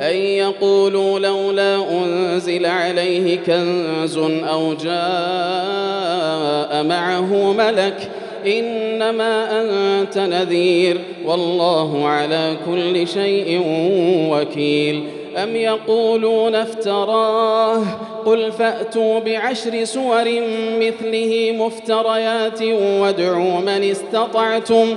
أن يقولوا لولا أنزل عليه كنز أو جاء معه ملك إنما أنت نذير والله على كل شيء وكيل. أم يقولون افتراه؟ قل فأتوا بعشر سور مثله مفتريات وادعوا من استطعتم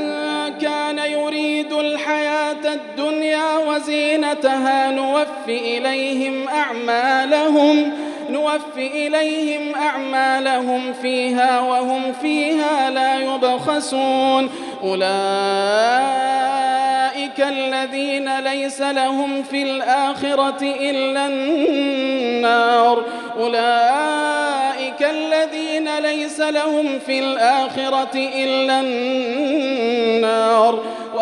الدنيا وزينتها نوف إليهم أعمالهم نوف إليهم أعمالهم فيها وهم فيها لا يبخسون. أولئك الذين ليس لهم في الآخرة إلا النار. أولئك الذين ليس لهم في الآخرة إلا النار.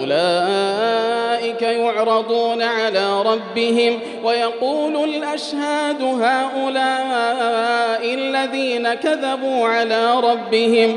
أولئك يعرضون على ربهم ويقول الأشهاد هؤلاء الذين كذبوا على ربهم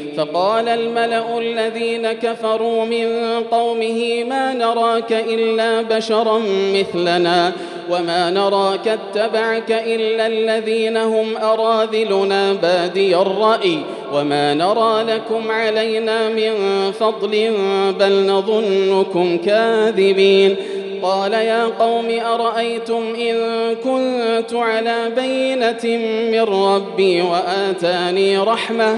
فقال الملأ الذين كفروا من قومه ما نراك إلا بشرا مثلنا وما نراك اتبعك إلا الذين هم أراذلنا بادي الرأي وما نرى لكم علينا من فضل بل نظنكم كاذبين قال يا قوم أرأيتم إن كنت على بينة من ربي وآتاني رحمة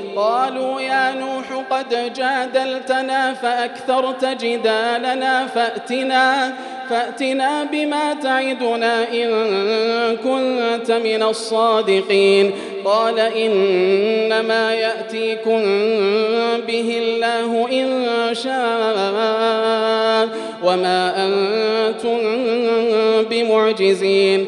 قالوا يا نوح قد جادلتنا فأكثرت جدالنا فأتنا فأتنا بما تعدنا إن كنت من الصادقين. قال إنما يأتيكم به الله إن شاء وما أنتم بمعجزين.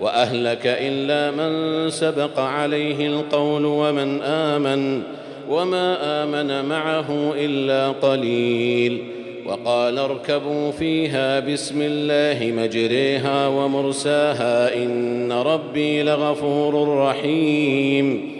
وأهلك إلا من سبق عليه القول ومن آمن وما آمن معه إلا قليل. وقال اركبوا فيها بسم الله مجريها ومرساها إن ربي لغفور رحيم.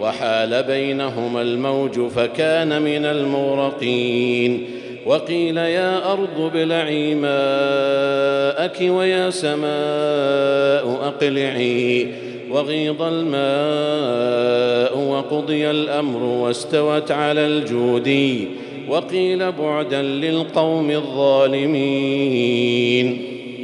وحال بينهما الموج فكان من المغرقين. وقيل يا أرض ابلعي ماءك ويا سماء أقلعي. وغيض الماء وقضي الأمر واستوت على الجودي وقيل بعدا للقوم الظالمين.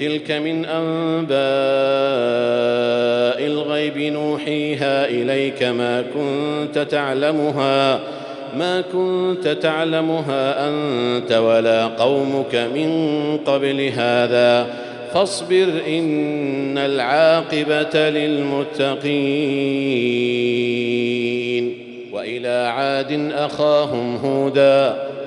تلك من أنباء الغيب نوحيها إليك ما كنت تعلمها ما كنت تعلمها أنت ولا قومك من قبل هذا. فاصبر إن العاقبة للمتقين. وإلى عاد أخاهم هودا.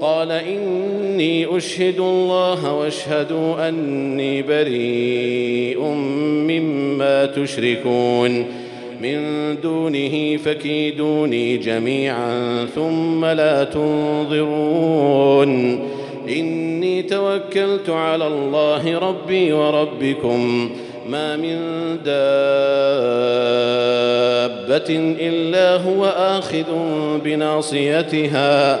قال إني أشهد الله واشهدوا أني بريء مما تشركون. من دونه فكيدوني جميعا ثم لا تنظرون. إني توكلت على الله ربي وربكم. ما من دابة إلا هو آخذ بناصيتها.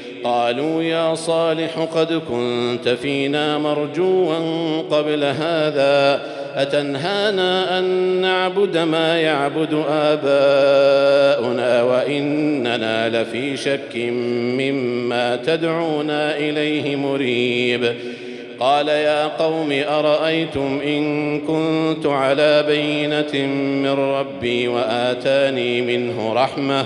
قالوا يا صالح قد كنت فينا مرجوا قبل هذا. أتنهانا أن نعبد ما يعبد آباؤنا وإننا لفي شك مما تدعونا إليه مريب. قال يا قوم أرأيتم إن كنت على بينة من ربي وآتاني منه رحمة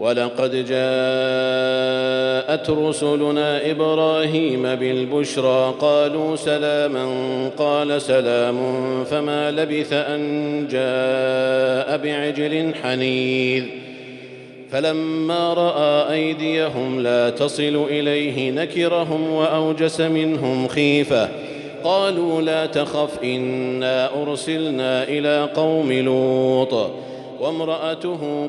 ولقد جاءت رسلنا إبراهيم بالبشرى قالوا سلاما قال سلام فما لبث أن جاء بعجل حنيذ. فلما رأى أيديهم لا تصل إليه نكرهم وأوجس منهم خيفة. قالوا لا تخف إنا أرسلنا إلى قوم لوط. وامرأته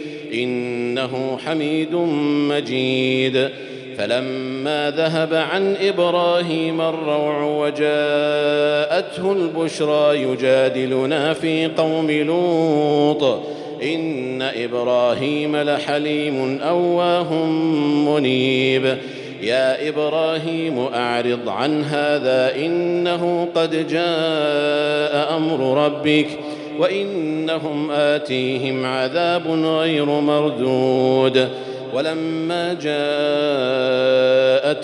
إنه حميد مجيد. فلما ذهب عن إبراهيم الروع وجاءته البشرى يجادلنا في قوم لوط. إن إبراهيم لحليم أواه منيب. يا إبراهيم أعرض عن هذا إنه قد جاء أمر ربك. وإنهم آتيهم عذاب غير مردود. ولما جاءت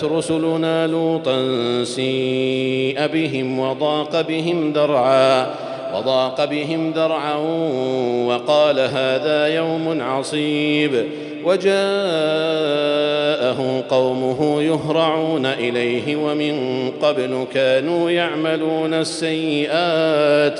رسلنا لوطا سيء بهم وضاق بهم ذرعا وضاق بهم ذرعا وقال هذا يوم عصيب. وجاءه قومه يهرعون إليه ومن قبل كانوا يعملون السيئات.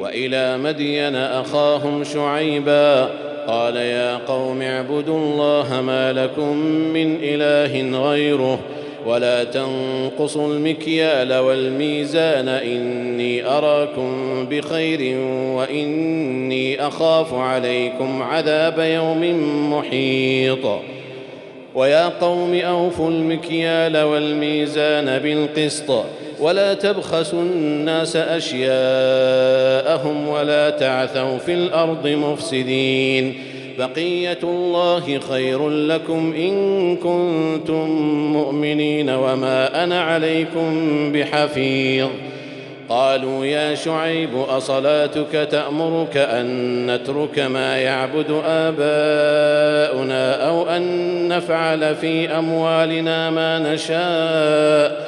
وإلى مدين أخاهم شعيبا قال يا قوم اعبدوا الله ما لكم من إله غيره ولا تنقصوا المكيال والميزان إني أراكم بخير وإني أخاف عليكم عذاب يوم محيط ويا قوم أوفوا المكيال والميزان بالقسط ولا تبخسوا الناس أشياءهم ولا تعثوا في الأرض مفسدين. بقية الله خير لكم إن كنتم مؤمنين وما أنا عليكم بحفيظ. قالوا يا شعيب أصلاتك تأمرك أن نترك ما يعبد آباؤنا أو أن نفعل في أموالنا ما نشاء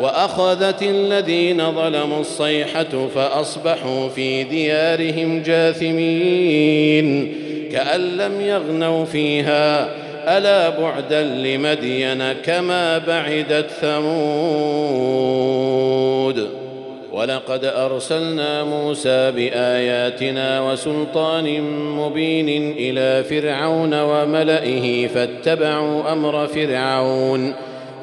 وأخذت الذين ظلموا الصيحة فأصبحوا في ديارهم جاثمين كأن لم يغنوا فيها. ألا بعدا لمدين كما بعدت ثمود. ولقد أرسلنا موسى بآياتنا وسلطان مبين إلى فرعون وملئه فاتبعوا أمر فرعون.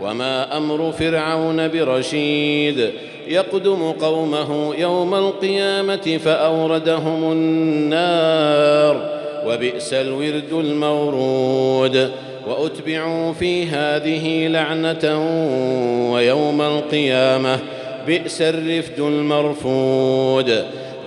وما أمر فرعون برشيد. يقدم قومه يوم القيامة فأوردهم النار وبئس الورد المورود. وأتبعوا في هذه لعنة ويوم القيامة بئس الرفد المرفود.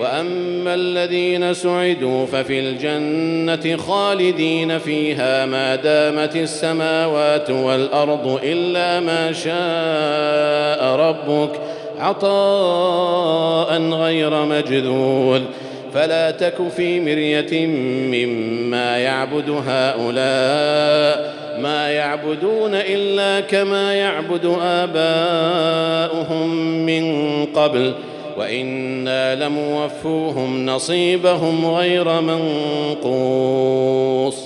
وأما الذين سعدوا ففي الجنة خالدين فيها ما دامت السماوات والأرض إلا ما شاء ربك عطاء غير مجذوذ فلا تك في مرية مما يعبد هؤلاء ما يعبدون إلا كما يعبد آباؤهم من قبل. وإنا لموفوهم نصيبهم غير منقوص.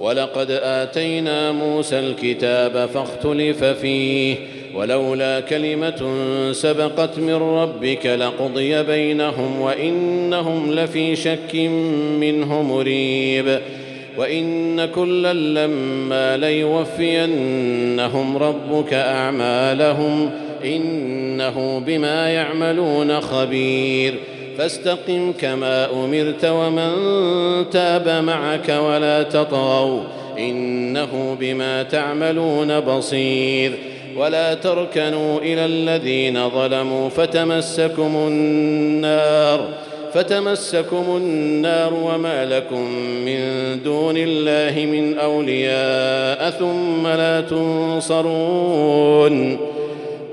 ولقد آتينا موسى الكتاب فاختلف فيه ولولا كلمة سبقت من ربك لقضي بينهم وإنهم لفي شك منه مريب. وإن كلا لما ليوفينهم ربك أعمالهم إنه بما يعملون خبير. فاستقم كما أمرت ومن تاب معك ولا تطغوا. إنه بما تعملون بصير. ولا تركنوا إلى الذين ظلموا. فتمسكم النار. فتمسكم النار وما لكم من دون الله من أولياء ثم لا تنصرون.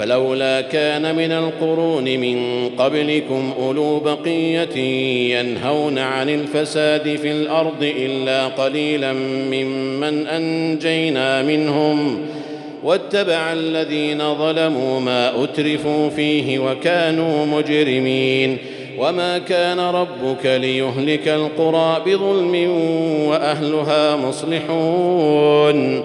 فلولا كان من القرون من قبلكم أولو بقية ينهون عن الفساد في الأرض إلا قليلا ممن أنجينا منهم واتبع الذين ظلموا ما أترفوا فيه وكانوا مجرمين وما كان ربك ليهلك القرى بظلم وأهلها مصلحون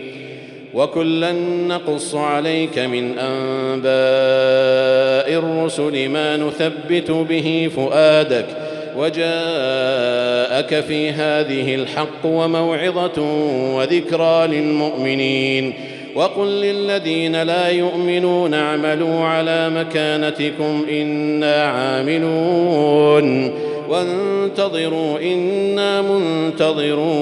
وكلا نقص عليك من أنباء الرسل ما نثبت به فؤادك وجاءك في هذه الحق وموعظة وذكرى للمؤمنين وقل للذين لا يؤمنون اعملوا على مكانتكم إنا عاملون وانتظروا إنا منتظرون